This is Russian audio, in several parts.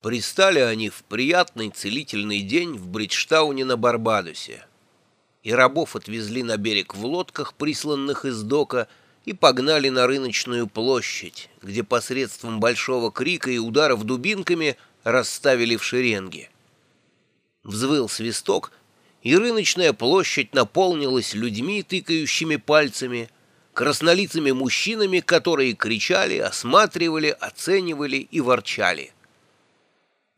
Пристали они в приятный целительный день в Бриджтауне на Барбадосе. И рабов отвезли на берег в лодках, присланных из дока, и погнали на рыночную площадь, где посредством большого крика и ударов дубинками расставили в шеренги. Взвыл свисток, и рыночная площадь наполнилась людьми, тыкающими пальцами, краснолицами мужчинами, которые кричали, осматривали, оценивали и ворчали.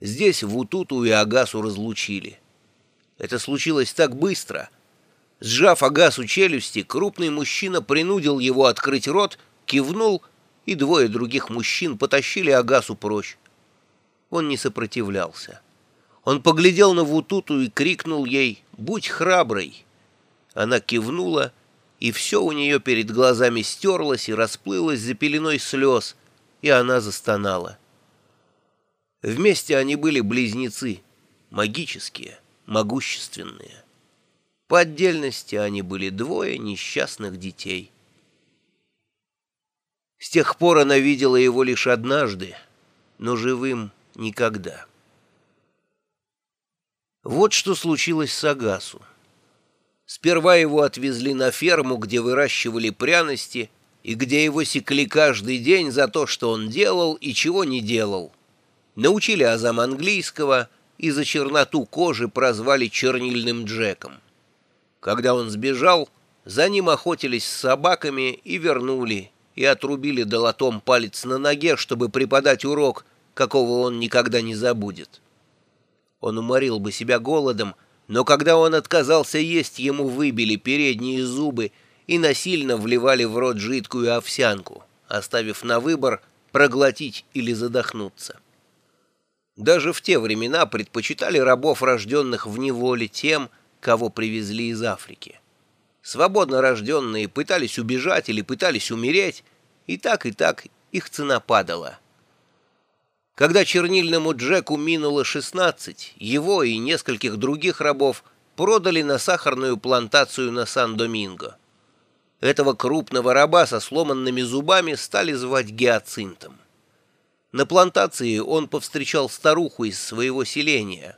Здесь Вутуту и Агасу разлучили. Это случилось так быстро. Сжав Агасу челюсти, крупный мужчина принудил его открыть рот, кивнул, и двое других мужчин потащили Агасу прочь. Он не сопротивлялся. Он поглядел на Вутуту и крикнул ей «Будь храброй!». Она кивнула, и все у нее перед глазами стерлось и расплылось за пеленой слез, и она застонала. Вместе они были близнецы, магические, могущественные. По отдельности они были двое несчастных детей. С тех пор она видела его лишь однажды, но живым никогда. Вот что случилось с Агасу. Сперва его отвезли на ферму, где выращивали пряности, и где его секли каждый день за то, что он делал и чего не делал научили азам английского и за черноту кожи прозвали чернильным Джеком. Когда он сбежал, за ним охотились с собаками и вернули, и отрубили долотом палец на ноге, чтобы преподать урок, какого он никогда не забудет. Он уморил бы себя голодом, но когда он отказался есть, ему выбили передние зубы и насильно вливали в рот жидкую овсянку, оставив на выбор проглотить или задохнуться. Даже в те времена предпочитали рабов, рожденных в неволе, тем, кого привезли из Африки. Свободно рожденные пытались убежать или пытались умереть, и так и так их цена падала. Когда чернильному Джеку минуло 16, его и нескольких других рабов продали на сахарную плантацию на Сан-Доминго. Этого крупного раба со сломанными зубами стали звать Гиацинтом. На плантации он повстречал старуху из своего селения.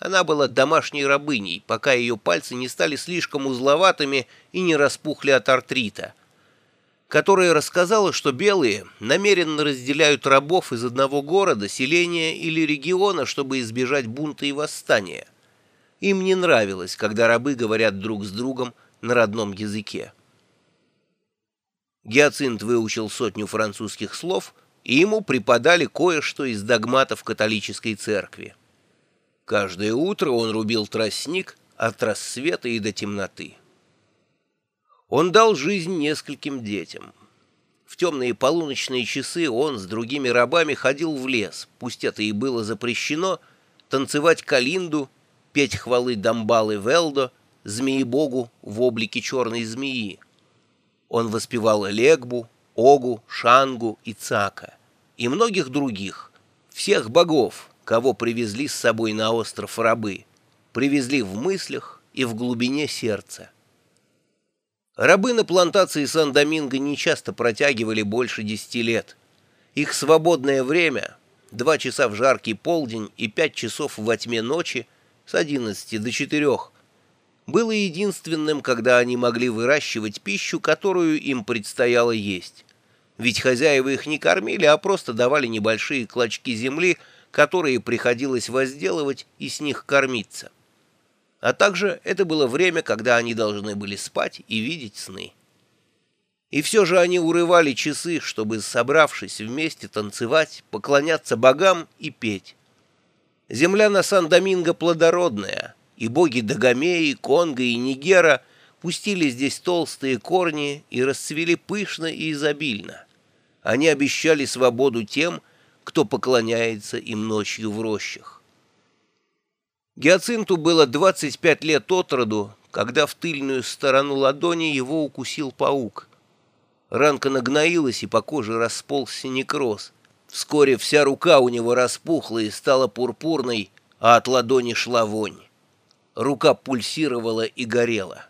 Она была домашней рабыней, пока ее пальцы не стали слишком узловатыми и не распухли от артрита, которая рассказала, что белые намеренно разделяют рабов из одного города, селения или региона, чтобы избежать бунта и восстания. Им не нравилось, когда рабы говорят друг с другом на родном языке. Гиацинт выучил сотню французских слов — и ему преподали кое-что из догматов католической церкви. Каждое утро он рубил тростник от рассвета и до темноты. Он дал жизнь нескольким детям. В темные полуночные часы он с другими рабами ходил в лес, пусть это и было запрещено, танцевать калинду, петь хвалы Дамбалы Велдо, змеи-богу в облике черной змеи. Он воспевал Легбу, Огу, Шангу и Цака и многих других, всех богов, кого привезли с собой на остров рабы, привезли в мыслях и в глубине сердца. Рабы на плантации Сан-Доминго нечасто протягивали больше десяти лет. Их свободное время — два часа в жаркий полдень и пять часов во тьме ночи с одиннадцати до четырех — было единственным, когда они могли выращивать пищу, которую им предстояло есть ведь хозяева их не кормили, а просто давали небольшие клочки земли, которые приходилось возделывать и с них кормиться. А также это было время, когда они должны были спать и видеть сны. И все же они урывали часы, чтобы, собравшись вместе, танцевать, поклоняться богам и петь. Земля на Сан-Доминго плодородная, и боги Дагомеи, Конго и Нигера пустили здесь толстые корни и расцвели пышно и изобильно. Они обещали свободу тем, кто поклоняется им ночью в рощах. Гиацинту было 25 лет от роду, когда в тыльную сторону ладони его укусил паук. Ранка нагноилась, и по коже расползся некроз. Вскоре вся рука у него распухла и стала пурпурной, а от ладони шла вонь. Рука пульсировала и горела.